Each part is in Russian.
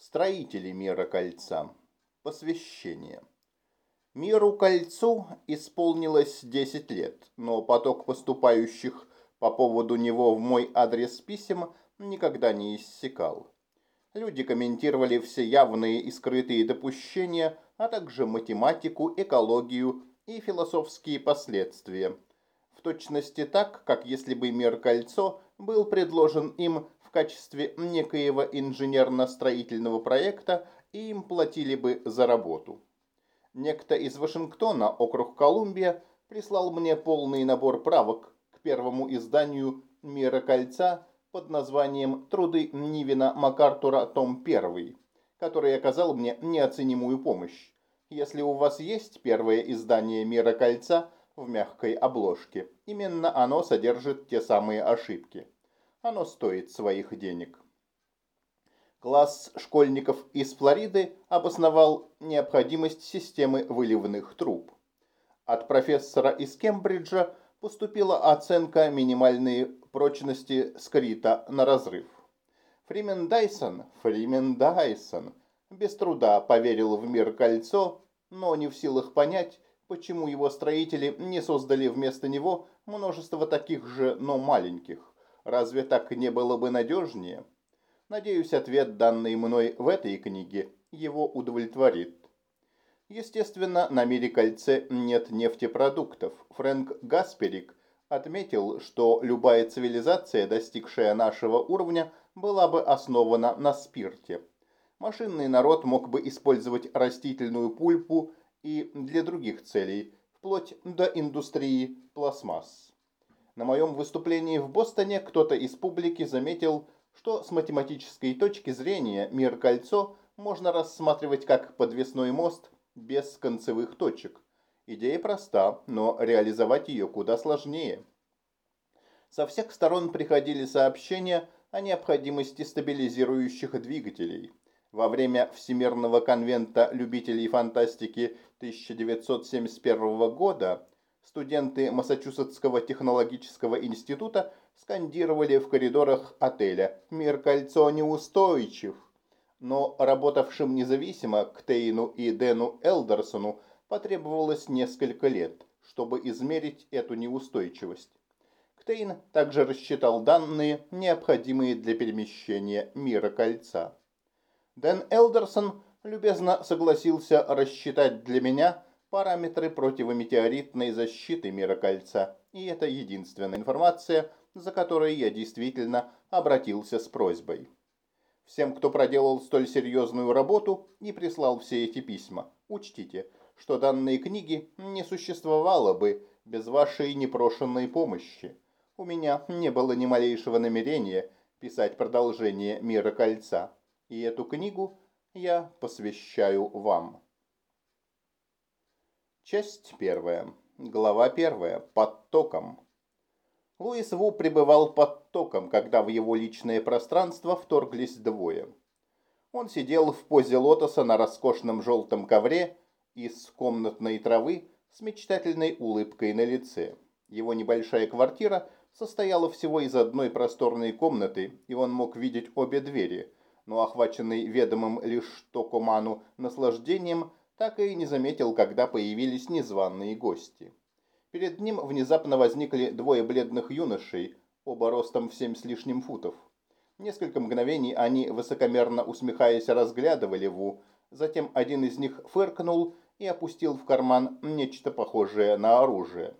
Строители мира кольца. Посвящение. Миру кольцу исполнилось 10 лет, но поток поступающих по поводу него в мой адрес писем никогда не иссякал. Люди комментировали все явные и скрытые допущения, а также математику, экологию и философские последствия. В точности так, как если бы мир кольцо был предложен им в качестве некоего инженерно-строительного проекта и им платили бы за работу. Некто из Вашингтона, округ Колумбия, прислал мне полный набор правок к первому изданию «Мира кольца» под названием «Труды Нивина МакАртура. Том 1», который оказал мне неоценимую помощь. Если у вас есть первое издание «Мира кольца» в мягкой обложке, именно оно содержит те самые ошибки. Оно стоит своих денег. Класс школьников из Флориды обосновал необходимость системы выливных труб. От профессора из Кембриджа поступила оценка минимальной прочности скрита на разрыв. Фримен Дайсон, Фримен Дайсон без труда поверил в мир кольцо, но не в силах понять, почему его строители не создали вместо него множество таких же, но маленьких. Разве так не было бы надежнее? Надеюсь, ответ, данный мной в этой книге, его удовлетворит. Естественно, на мире кольце нет нефтепродуктов. Фрэнк Гасперик отметил, что любая цивилизация, достигшая нашего уровня, была бы основана на спирте. Машинный народ мог бы использовать растительную пульпу и для других целей, вплоть до индустрии пластмасс. На моем выступлении в Бостоне кто-то из публики заметил, что с математической точки зрения мир-кольцо можно рассматривать как подвесной мост без концевых точек. Идея проста, но реализовать ее куда сложнее. Со всех сторон приходили сообщения о необходимости стабилизирующих двигателей. Во время Всемирного конвента любителей фантастики 1971 года студенты Массачусетского технологического института скандировали в коридорах отеля «Мир кольцо неустойчив». Но работавшим независимо Ктейну и Дэну Элдерсону потребовалось несколько лет, чтобы измерить эту неустойчивость. Ктейн также рассчитал данные, необходимые для перемещения мира кольца. Дэн Элдерсон любезно согласился рассчитать для меня параметры противометеоритной защиты мира кольца. И это единственная информация, за которой я действительно обратился с просьбой. Всем, кто проделал столь серьезную работу и прислал все эти письма, учтите, что данные книги не существовало бы без вашей непрошенной помощи. У меня не было ни малейшего намерения писать продолжение «Мира кольца», и эту книгу я посвящаю вам. Часть первая. Глава первая. Под током. Луис Ву пребывал под током, когда в его личное пространство вторглись двое. Он сидел в позе лотоса на роскошном желтом ковре из комнатной травы с мечтательной улыбкой на лице. Его небольшая квартира состояла всего из одной просторной комнаты, и он мог видеть обе двери, но охваченный ведомым лишь Токоману наслаждением – так и не заметил, когда появились незваные гости. Перед ним внезапно возникли двое бледных юношей, оба ростом в семь с лишним футов. Несколько мгновений они, высокомерно усмехаясь, разглядывали Ву, затем один из них фыркнул и опустил в карман нечто похожее на оружие.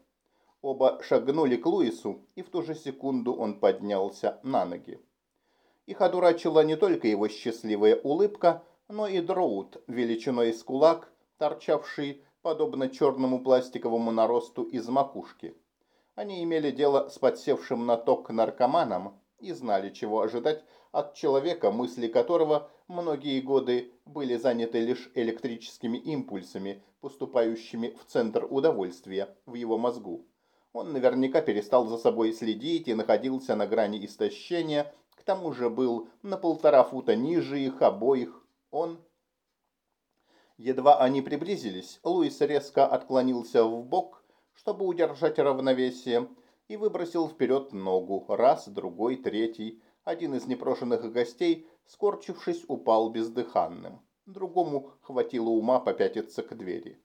Оба шагнули к Луису, и в ту же секунду он поднялся на ноги. Их одурачила не только его счастливая улыбка, но и дроут величиной с кулак, торчавший, подобно черному пластиковому наросту из макушки. Они имели дело с подсевшим на ток наркоманом и знали, чего ожидать от человека, мысли которого многие годы были заняты лишь электрическими импульсами, поступающими в центр удовольствия в его мозгу. Он наверняка перестал за собой следить и находился на грани истощения, к тому же был на полтора фута ниже их обоих, он... Едва они приблизились, Луис резко отклонился в бок, чтобы удержать равновесие, и выбросил вперед ногу, раз, другой, третий, Один из непрошенных гостей, скорчившись, упал бездыханным. Другому хватило ума попятиться к двери.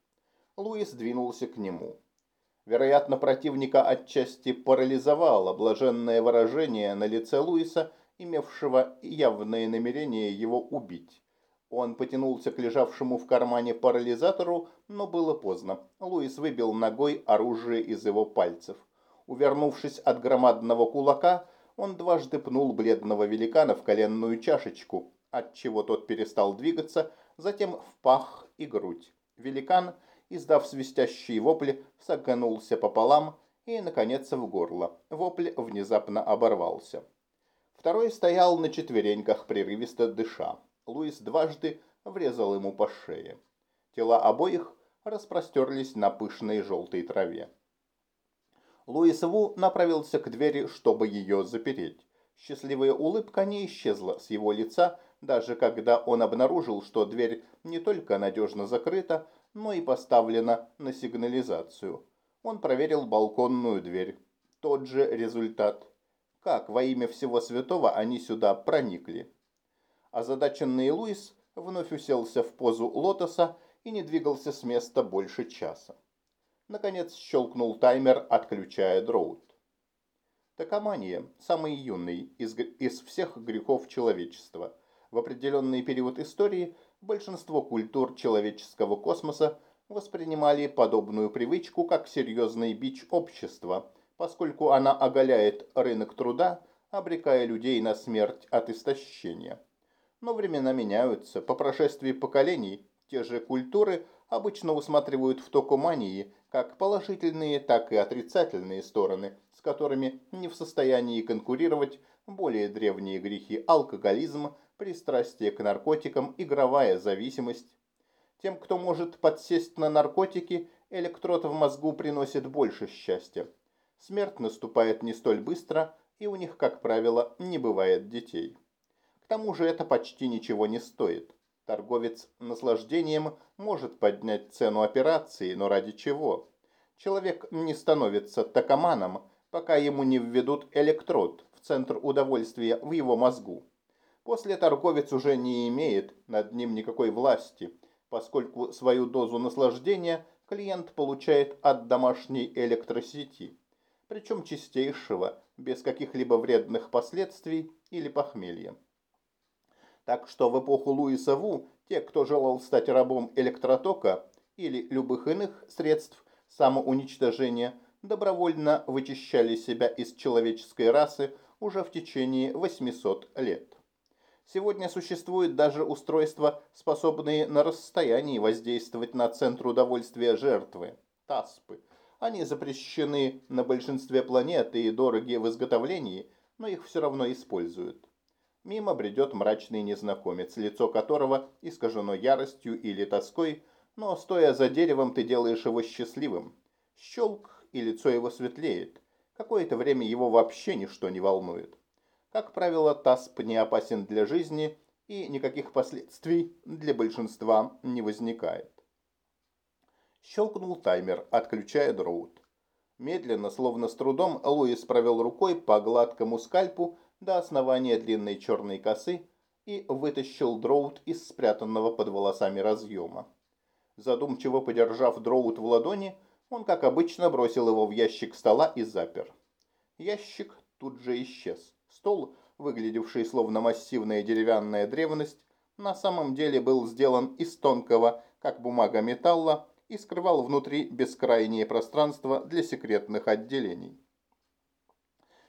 Луис двинулся к нему. Вероятно, противника отчасти парализовало блаженное выражение на лице Луиса, имевшего явное намерение его убить. Он потянулся к лежавшему в кармане парализатору, но было поздно. Луис выбил ногой оружие из его пальцев. Увернувшись от громадного кулака, он дважды пнул бледного великана в коленную чашечку, отчего тот перестал двигаться, затем в пах и грудь. Великан издав свистящие вопли, согнулся пополам и, наконец, в горло. Вопль внезапно оборвался. Второй стоял на четвереньках, прерывисто дыша. Луис дважды врезал ему по шее. Тела обоих распростерлись на пышной желтой траве. Луис Ву направился к двери, чтобы ее запереть. Счастливая улыбка не исчезла с его лица, даже когда он обнаружил, что дверь не только надежно закрыта, но и поставлена на сигнализацию. Он проверил балконную дверь. Тот же результат. Как во имя всего святого они сюда проникли? Озадаченный Луис вновь уселся в позу лотоса и не двигался с места больше часа. Наконец щелкнул таймер, отключая дроут. Токомания – самый юный из, из всех грехов человечества. В определенный период истории большинство культур человеческого космоса воспринимали подобную привычку как серьезный бич общества, поскольку она оголяет рынок труда, обрекая людей на смерть от истощения. Но времена меняются. По прошествии поколений те же культуры обычно усматривают в токомании как положительные, так и отрицательные стороны, с которыми не в состоянии конкурировать более древние грехи алкоголизм, пристрастие к наркотикам, игровая зависимость. Тем, кто может подсесть на наркотики, электрод в мозгу приносит больше счастья. Смерть наступает не столь быстро, и у них, как правило, не бывает детей. К тому же это почти ничего не стоит. Торговец наслаждением может поднять цену операции, но ради чего? Человек не становится токоманом, пока ему не введут электрод в центр удовольствия в его мозгу. После торговец уже не имеет над ним никакой власти, поскольку свою дозу наслаждения клиент получает от домашней электросети, причем чистейшего, без каких-либо вредных последствий или похмелья. Так что в эпоху Луиса Ву те, кто желал стать рабом электротока или любых иных средств самоуничтожения, добровольно вычищали себя из человеческой расы уже в течение 800 лет. Сегодня существуют даже устройства, способные на расстоянии воздействовать на центр удовольствия жертвы – ТАСПы. Они запрещены на большинстве планет и дороги в изготовлении, но их все равно используют. Мимо бредет мрачный незнакомец, лицо которого искажено яростью или тоской, но стоя за деревом ты делаешь его счастливым. Щелк, и лицо его светлеет. Какое-то время его вообще ничто не волнует. Как правило, ТАСП не опасен для жизни и никаких последствий для большинства не возникает. Щелкнул таймер, отключая дроут. Медленно, словно с трудом, Луис провел рукой по гладкому скальпу до основания длинной черной косы и вытащил дроут из спрятанного под волосами разъема. Задумчиво подержав дроут в ладони, он, как обычно, бросил его в ящик стола и запер. Ящик тут же исчез. Стол, выглядевший словно массивная деревянная древность, на самом деле был сделан из тонкого, как бумага металла, и скрывал внутри бескрайнее пространство для секретных отделений.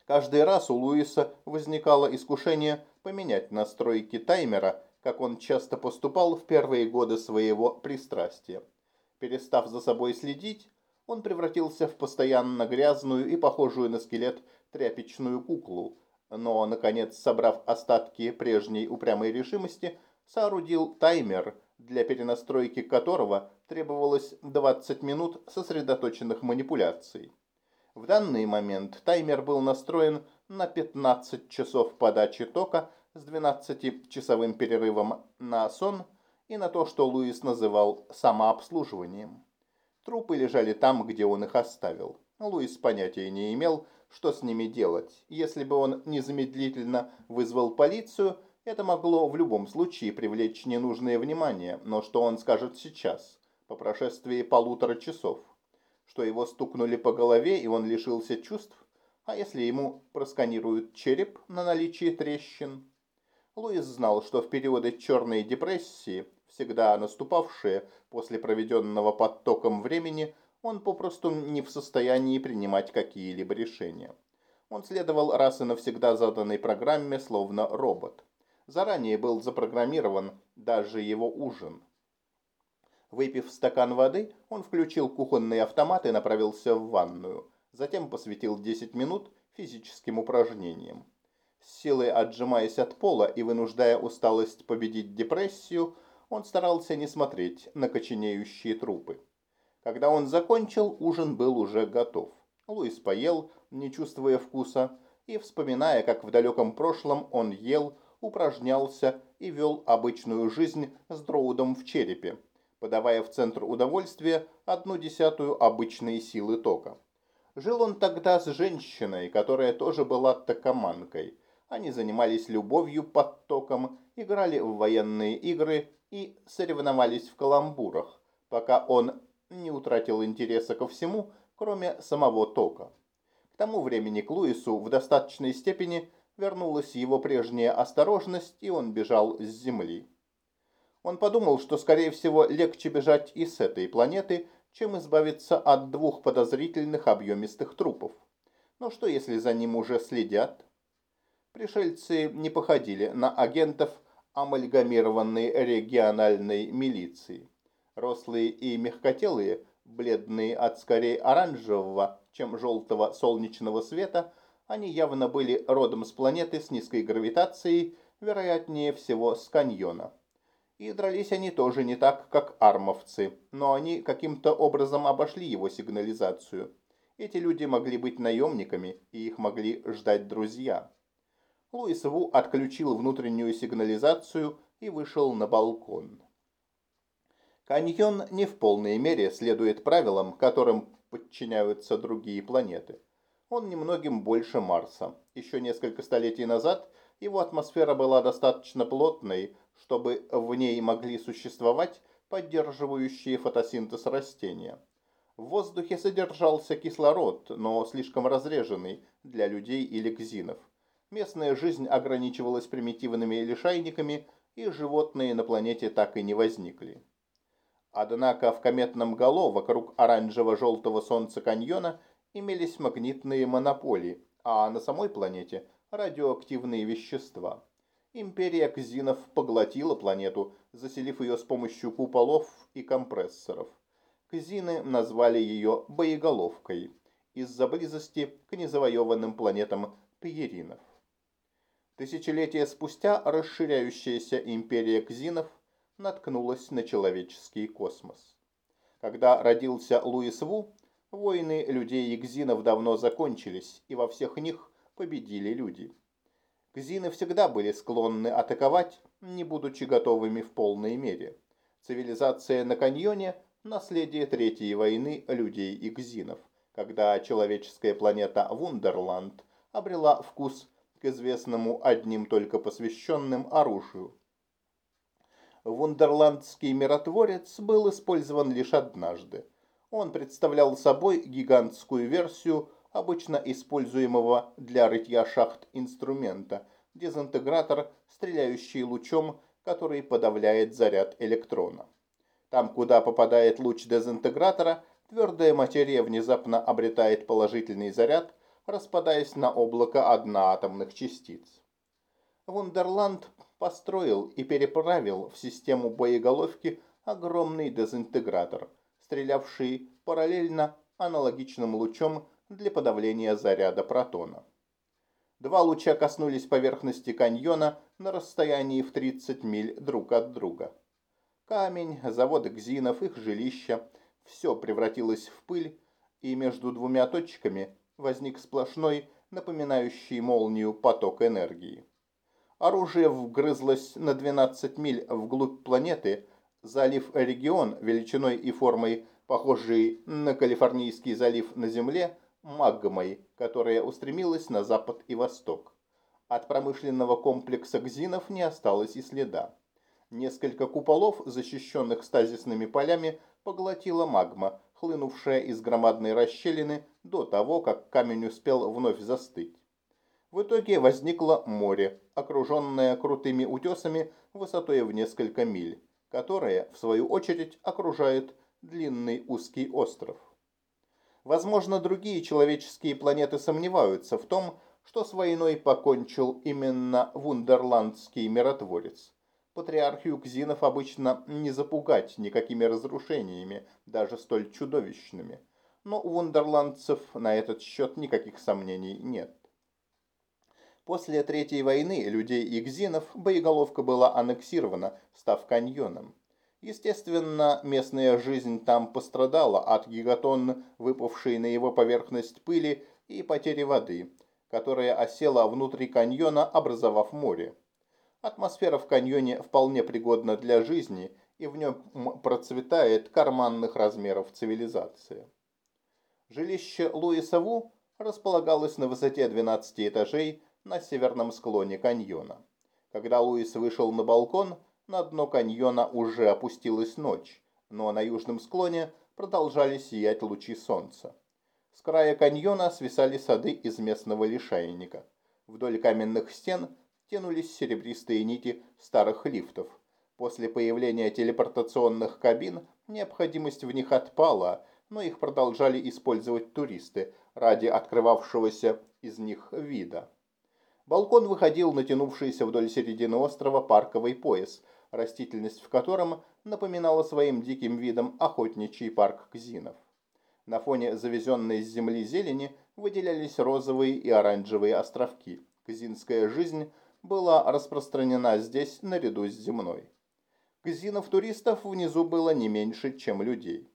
Каждый раз у Луиса возникало искушение поменять настройки таймера, как он часто поступал в первые годы своего пристрастия. Перестав за собой следить, он превратился в постоянно грязную и похожую на скелет тряпичную куклу, но, наконец, собрав остатки прежней упрямой решимости, соорудил таймер, для перенастройки которого требовалось 20 минут сосредоточенных манипуляций. В данный момент таймер был настроен на 15 часов подачи тока с 12-часовым перерывом на сон и на то, что Луис называл самообслуживанием. Трупы лежали там, где он их оставил. Луис понятия не имел, что с ними делать. Если бы он незамедлительно вызвал полицию, это могло в любом случае привлечь ненужное внимание, но что он скажет сейчас, по прошествии полутора часов? Что его стукнули по голове и он лишился чувств? А если ему просканируют череп на наличие трещин? Луис знал, что в периоды черной депрессии, всегда наступавшие после проведенного под током времени, он попросту не в состоянии принимать какие-либо решения. Он следовал раз и навсегда заданной программе, словно робот. Заранее был запрограммирован даже его ужин. Выпив стакан воды, он включил кухонный автомат и направился в ванную. Затем посвятил 10 минут физическим упражнениям. С силой отжимаясь от пола и вынуждая усталость победить депрессию, он старался не смотреть на коченеющие трупы. Когда он закончил, ужин был уже готов. Луис поел, не чувствуя вкуса, и вспоминая, как в далеком прошлом он ел, упражнялся и вел обычную жизнь с дроудом в черепе, подавая в центр удовольствия одну десятую обычной силы тока. Жил он тогда с женщиной, которая тоже была токоманкой. Они занимались любовью под током, играли в военные игры и соревновались в каламбурах, пока он не утратил интереса ко всему, кроме самого тока. К тому времени к Луису в достаточной степени вернулась его прежняя осторожность, и он бежал с Земли. Он подумал, что, скорее всего, легче бежать и с этой планеты, чем избавиться от двух подозрительных объемистых трупов. Но что, если за ним уже следят? Пришельцы не походили на агентов амальгамированной региональной милиции. Рослые и мягкотелые, бледные от скорее оранжевого, чем желтого солнечного света, они явно были родом с планеты с низкой гравитацией, вероятнее всего с каньона. И дрались они тоже не так, как армовцы, но они каким-то образом обошли его сигнализацию. Эти люди могли быть наемниками, и их могли ждать друзья. Луис Ву отключил внутреннюю сигнализацию и вышел на балкон. Каньон не в полной мере следует правилам, которым подчиняются другие планеты. Он немногим больше Марса. Еще несколько столетий назад его атмосфера была достаточно плотной, чтобы в ней могли существовать поддерживающие фотосинтез растения. В воздухе содержался кислород, но слишком разреженный для людей или кзинов. Местная жизнь ограничивалась примитивными лишайниками, и животные на планете так и не возникли. Однако в кометном гало вокруг оранжево-желтого солнца каньона имелись магнитные монополии, а на самой планете – радиоактивные вещества. Империя Кзинов поглотила планету, заселив ее с помощью куполов и компрессоров. Кзины назвали ее «боеголовкой» из-за близости к незавоеванным планетам Пьеринов. Тысячелетия спустя расширяющаяся империя Кзинов – наткнулась на человеческий космос. Когда родился Луис Ву, войны людей и гзинов давно закончились, и во всех них победили люди. Гзины всегда были склонны атаковать, не будучи готовыми в полной мере. Цивилизация на каньоне – наследие Третьей войны людей и гзинов, когда человеческая планета Вундерланд обрела вкус к известному одним только посвященным оружию – вундерландский миротворец был использован лишь однажды. Он представлял собой гигантскую версию обычно используемого для рытья шахт инструмента, дезинтегратор, стреляющий лучом, который подавляет заряд электрона. Там, куда попадает луч дезинтегратора, твердая материя внезапно обретает положительный заряд, распадаясь на облако одноатомных частиц. Вундерланд построил и переправил в систему боеголовки огромный дезинтегратор, стрелявший параллельно аналогичным лучом для подавления заряда протона. Два луча коснулись поверхности каньона на расстоянии в 30 миль друг от друга. Камень, заводы гзинов, их жилища – все превратилось в пыль, и между двумя точками возник сплошной, напоминающий молнию поток энергии. Оружие вгрызлось на 12 миль вглубь планеты, залив регион величиной и формой, похожий на Калифорнийский залив на Земле, магмой, которая устремилась на запад и восток. От промышленного комплекса Гзинов не осталось и следа. Несколько куполов, защищенных стазисными полями, поглотила магма, хлынувшая из громадной расщелины до того, как камень успел вновь застыть. В итоге возникло море, окруженное крутыми утесами высотой в несколько миль, которое, в свою очередь, окружает длинный узкий остров. Возможно, другие человеческие планеты сомневаются в том, что с войной покончил именно вундерландский миротворец. Патриархию Кзинов обычно не запугать никакими разрушениями, даже столь чудовищными. Но у вундерландцев на этот счет никаких сомнений нет. После Третьей войны людей и Кзинов боеголовка была аннексирована, став каньоном. Естественно, местная жизнь там пострадала от гигатонн, выпавшей на его поверхность пыли и потери воды, которая осела внутри каньона, образовав море. Атмосфера в каньоне вполне пригодна для жизни, и в нем процветает карманных размеров цивилизация. Жилище Луиса Ву располагалось на высоте 12 этажей на северном склоне каньона. Когда Луис вышел на балкон, на дно каньона уже опустилась ночь, но на южном склоне продолжали сиять лучи солнца. С края каньона свисали сады из местного лишайника. Вдоль каменных стен тянулись серебристые нити старых лифтов. После появления телепортационных кабин необходимость в них отпала, но их продолжали использовать туристы ради открывавшегося из них вида. Балкон выходил на тянувшийся вдоль середины острова парковый пояс – растительность в котором напоминала своим диким видом охотничий парк кзинов. На фоне завезенной с земли зелени выделялись розовые и оранжевые островки. Кзинская жизнь была распространена здесь наряду с земной. Кзинов-туристов внизу было не меньше, чем людей.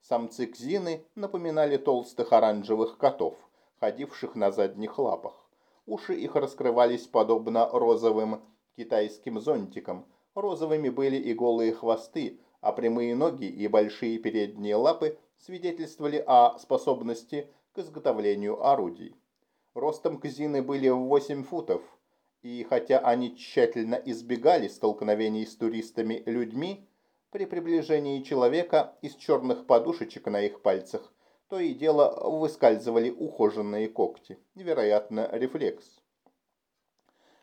Самцы кзины напоминали толстых оранжевых котов, ходивших на задних лапах. Уши их раскрывались подобно розовым китайским зонтикам – Розовыми были и голые хвосты, а прямые ноги и большие передние лапы свидетельствовали о способности к изготовлению орудий. Ростом кзины были в 8 футов, и хотя они тщательно избегали столкновений с туристами-людьми, при приближении человека из черных подушечек на их пальцах то и дело выскальзывали ухоженные когти, вероятно, рефлекс.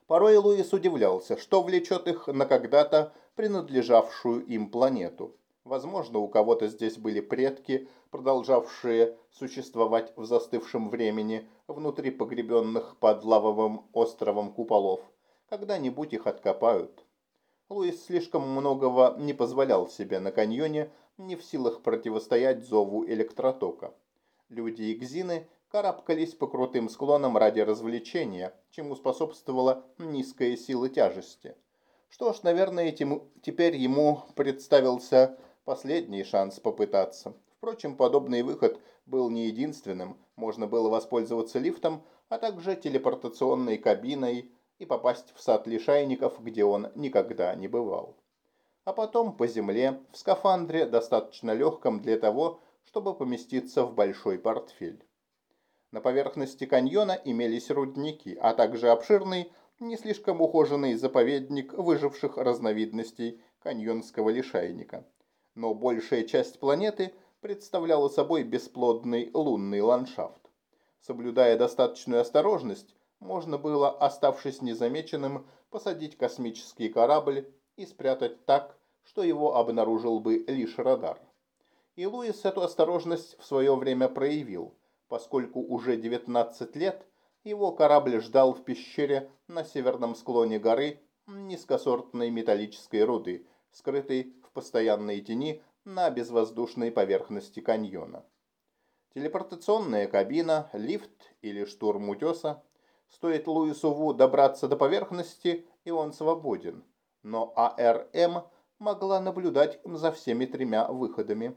Порой Луис удивлялся, что влечет их на когда-то принадлежавшую им планету. Возможно, у кого-то здесь были предки, продолжавшие существовать в застывшем времени внутри погребенных под лавовым островом куполов. Когда-нибудь их откопают. Луис слишком многого не позволял себе на каньоне, не в силах противостоять зову электротока. Люди и гзины карабкались по крутым склонам ради развлечения, чему способствовала низкая сила тяжести. Что ж, наверное, этим, теперь ему представился последний шанс попытаться. Впрочем, подобный выход был не единственным. Можно было воспользоваться лифтом, а также телепортационной кабиной и попасть в сад лишайников, где он никогда не бывал. А потом по земле, в скафандре, достаточно легком для того, чтобы поместиться в большой портфель. На поверхности каньона имелись рудники, а также обширный, не слишком ухоженный заповедник выживших разновидностей каньонского лишайника. Но большая часть планеты представляла собой бесплодный лунный ландшафт. Соблюдая достаточную осторожность, можно было, оставшись незамеченным, посадить космический корабль и спрятать так, что его обнаружил бы лишь радар. И Луис эту осторожность в свое время проявил – поскольку уже 19 лет его корабль ждал в пещере на северном склоне горы низкосортной металлической руды, скрытой в постоянной тени на безвоздушной поверхности каньона. Телепортационная кабина, лифт или штурм утеса. Стоит Луису добраться до поверхности, и он свободен. Но АРМ могла наблюдать за всеми тремя выходами.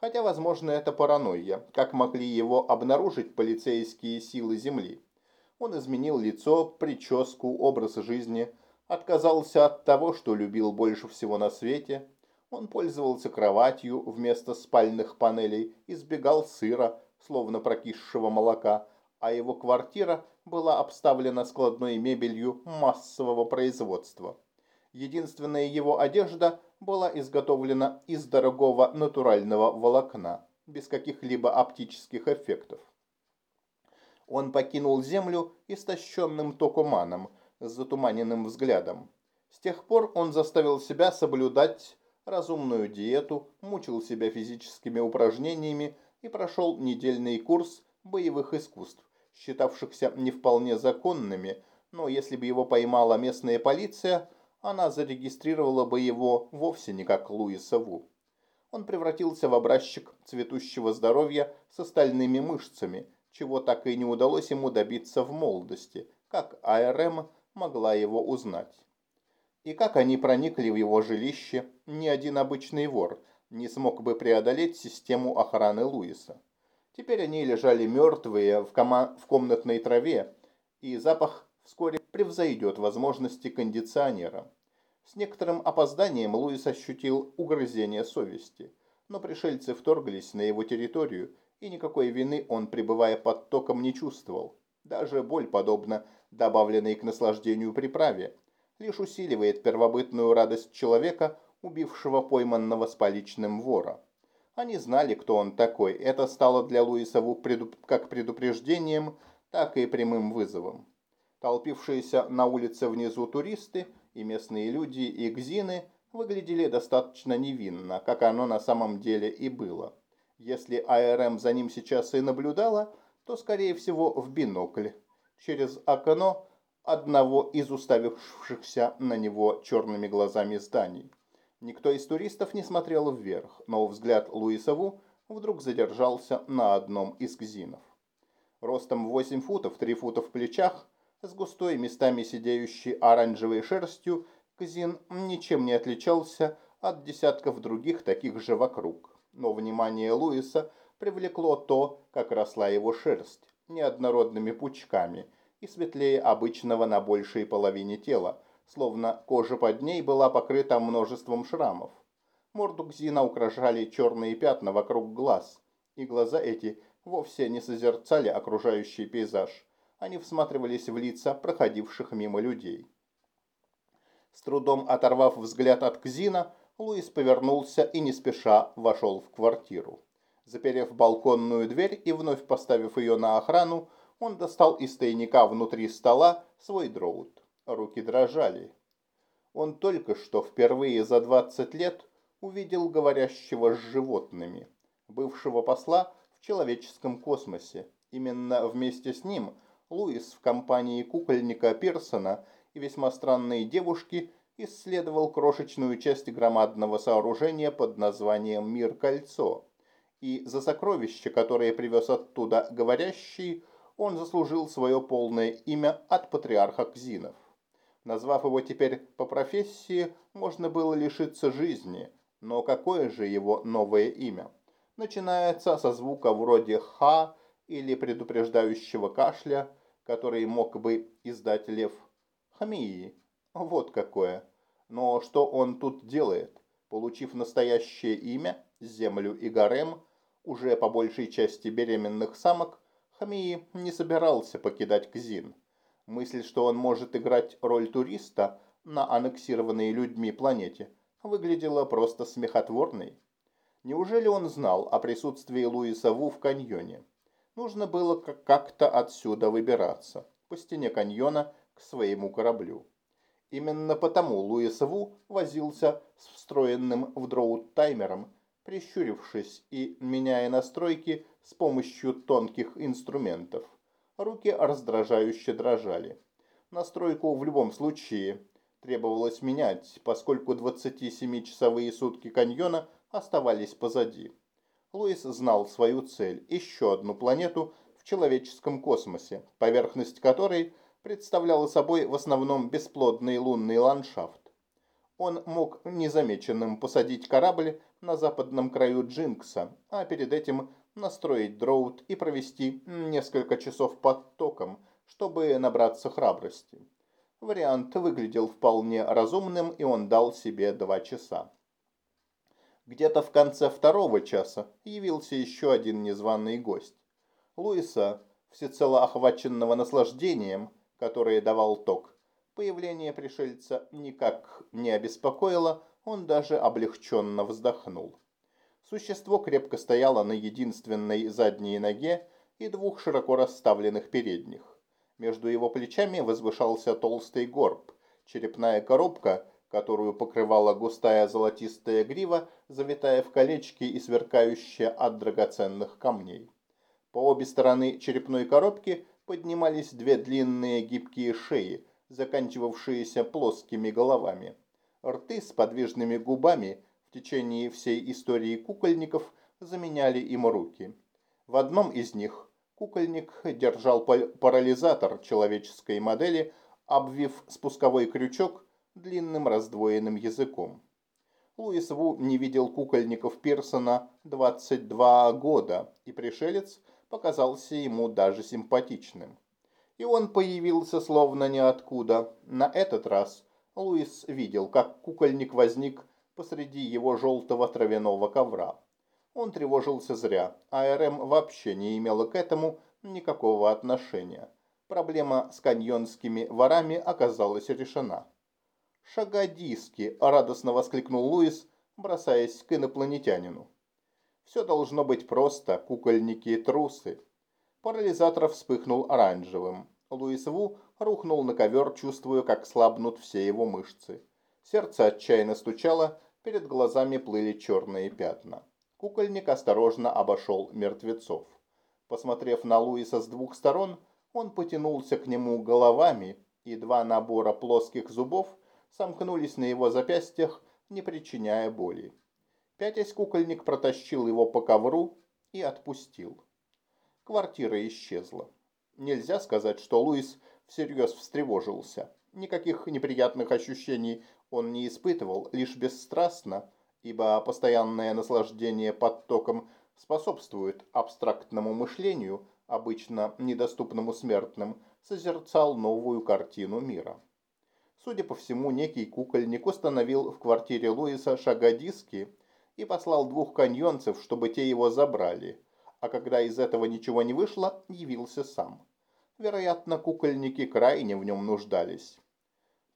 Хотя, возможно, это паранойя, как могли его обнаружить полицейские силы Земли. Он изменил лицо, прическу, образ жизни, отказался от того, что любил больше всего на свете. Он пользовался кроватью вместо спальных панелей, избегал сыра, словно прокисшего молока, а его квартира была обставлена складной мебелью массового производства. Единственная его одежда была изготовлена из дорогого натурального волокна, без каких-либо оптических эффектов. Он покинул землю истощенным токуманом, с затуманенным взглядом. С тех пор он заставил себя соблюдать разумную диету, мучил себя физическими упражнениями и прошел недельный курс боевых искусств, считавшихся не вполне законными, но если бы его поймала местная полиция, она зарегистрировала бы его вовсе не как Луиса Ву. Он превратился в образчик цветущего здоровья с остальными мышцами, чего так и не удалось ему добиться в молодости, как АРМ могла его узнать. И как они проникли в его жилище, ни один обычный вор не смог бы преодолеть систему охраны Луиса. Теперь они лежали мертвые в, кома в комнатной траве, и запах вскоре превзойдет возможности кондиционера. С некоторым опозданием Луис ощутил угрызение совести, но пришельцы вторглись на его территорию, и никакой вины он, пребывая под током, не чувствовал. Даже боль, подобно добавленной к наслаждению приправе, лишь усиливает первобытную радость человека, убившего пойманного с поличным вора. Они знали, кто он такой. Это стало для Луиса предуп... как предупреждением, так и прямым вызовом. Толпившиеся на улице внизу туристы и местные люди, и гзины выглядели достаточно невинно, как оно на самом деле и было. Если АРМ за ним сейчас и наблюдала, то, скорее всего, в бинокль, через окно одного из уставившихся на него черными глазами зданий. Никто из туристов не смотрел вверх, но взгляд Луисову вдруг задержался на одном из гзинов. Ростом 8 футов, 3 фута в плечах, с густой местами сидеющей оранжевой шерстью, Казин ничем не отличался от десятков других таких же вокруг. Но внимание Луиса привлекло то, как росла его шерсть, неоднородными пучками и светлее обычного на большей половине тела, словно кожа под ней была покрыта множеством шрамов. Морду Гзина украшали черные пятна вокруг глаз, и глаза эти вовсе не созерцали окружающий пейзаж, они всматривались в лица проходивших мимо людей. С трудом оторвав взгляд от Кзина, Луис повернулся и не спеша вошел в квартиру. Заперев балконную дверь и вновь поставив ее на охрану, он достал из тайника внутри стола свой дроут. Руки дрожали. Он только что впервые за 20 лет увидел говорящего с животными, бывшего посла в человеческом космосе. Именно вместе с ним – Луис в компании кукольника Пирсона и весьма странной девушки исследовал крошечную часть громадного сооружения под названием «Мир-кольцо». И за сокровище, которое привез оттуда говорящий, он заслужил свое полное имя от патриарха Кзинов. Назвав его теперь по профессии, можно было лишиться жизни, но какое же его новое имя? Начинается со звука вроде «ха» или предупреждающего кашля, который мог бы издать лев. Хамии. Вот какое. Но что он тут делает? Получив настоящее имя, землю и гарем, уже по большей части беременных самок, Хамии не собирался покидать Кзин. Мысль, что он может играть роль туриста на аннексированной людьми планете, выглядела просто смехотворной. Неужели он знал о присутствии Луиса Ву в каньоне? Нужно было как-то отсюда выбираться, по стене каньона к своему кораблю. Именно потому Луис Ву возился с встроенным в дроут таймером, прищурившись и меняя настройки с помощью тонких инструментов. Руки раздражающе дрожали. Настройку в любом случае требовалось менять, поскольку 27-часовые сутки каньона оставались позади. Луис знал свою цель – еще одну планету в человеческом космосе, поверхность которой представляла собой в основном бесплодный лунный ландшафт. Он мог незамеченным посадить корабль на западном краю Джинкса, а перед этим настроить дроут и провести несколько часов под током, чтобы набраться храбрости. Вариант выглядел вполне разумным, и он дал себе два часа. Где-то в конце второго часа явился еще один незваный гость. Луиса, всецело охваченного наслаждением, которое давал ток, появление пришельца никак не обеспокоило, он даже облегченно вздохнул. Существо крепко стояло на единственной задней ноге и двух широко расставленных передних. Между его плечами возвышался толстый горб, черепная коробка, которую покрывала густая золотистая грива, завитая в колечки и сверкающая от драгоценных камней. По обе стороны черепной коробки поднимались две длинные гибкие шеи, заканчивавшиеся плоскими головами. Рты с подвижными губами в течение всей истории кукольников заменяли им руки. В одном из них кукольник держал парализатор человеческой модели, обвив спусковой крючок длинным раздвоенным языком. Луис Ву не видел кукольников Пирсона 22 года, и пришелец показался ему даже симпатичным. И он появился словно ниоткуда. На этот раз Луис видел, как кукольник возник посреди его желтого травяного ковра. Он тревожился зря, а РМ вообще не имела к этому никакого отношения. Проблема с каньонскими ворами оказалась решена. «Шагодиски!» – радостно воскликнул Луис, бросаясь к инопланетянину. «Все должно быть просто, кукольники и трусы». Парализатор вспыхнул оранжевым. Луис Ву рухнул на ковер, чувствуя, как слабнут все его мышцы. Сердце отчаянно стучало, перед глазами плыли черные пятна. Кукольник осторожно обошел мертвецов. Посмотрев на Луиса с двух сторон, он потянулся к нему головами, и два набора плоских зубов сомкнулись на его запястьях, не причиняя боли. Пятясь кукольник протащил его по ковру и отпустил. Квартира исчезла. Нельзя сказать, что Луис всерьез встревожился. Никаких неприятных ощущений он не испытывал, лишь бесстрастно, ибо постоянное наслаждение подтоком способствует абстрактному мышлению, обычно недоступному смертным, созерцал новую картину мира. Судя по всему, некий кукольник установил в квартире Луиса шагодиски и послал двух каньонцев, чтобы те его забрали, а когда из этого ничего не вышло, явился сам. Вероятно, кукольники крайне в нем нуждались.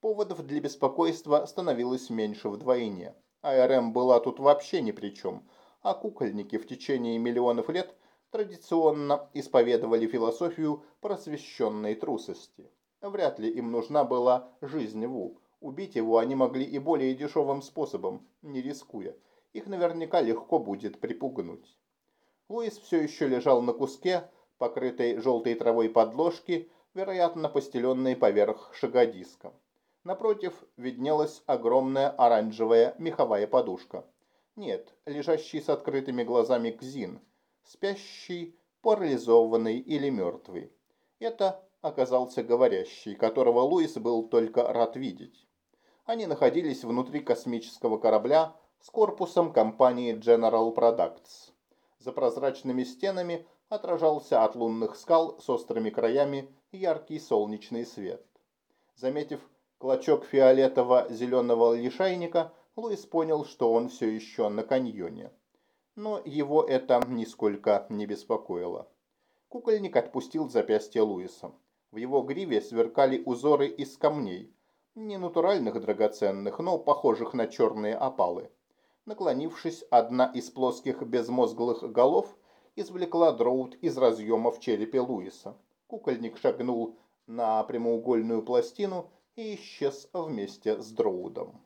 Поводов для беспокойства становилось меньше вдвойне. АРМ была тут вообще ни при чем, а кукольники в течение миллионов лет традиционно исповедовали философию просвещенной трусости. Вряд ли им нужна была жизнь Ву. Убить его они могли и более дешевым способом, не рискуя. Их наверняка легко будет припугнуть. Луис все еще лежал на куске, покрытой желтой травой подложки, вероятно, постеленной поверх шагодиска. Напротив виднелась огромная оранжевая меховая подушка. Нет, лежащий с открытыми глазами Кзин, спящий, парализованный или мертвый. Это оказался говорящий, которого Луис был только рад видеть. Они находились внутри космического корабля с корпусом компании General Products. За прозрачными стенами отражался от лунных скал с острыми краями яркий солнечный свет. Заметив клочок фиолетово-зеленого лишайника, Луис понял, что он все еще на каньоне. Но его это нисколько не беспокоило. Кукольник отпустил запястье Луиса. В его гриве сверкали узоры из камней, не натуральных драгоценных, но похожих на черные опалы. Наклонившись, одна из плоских безмозглых голов извлекла дроут из разъема в черепе Луиса. Кукольник шагнул на прямоугольную пластину и исчез вместе с дроудом.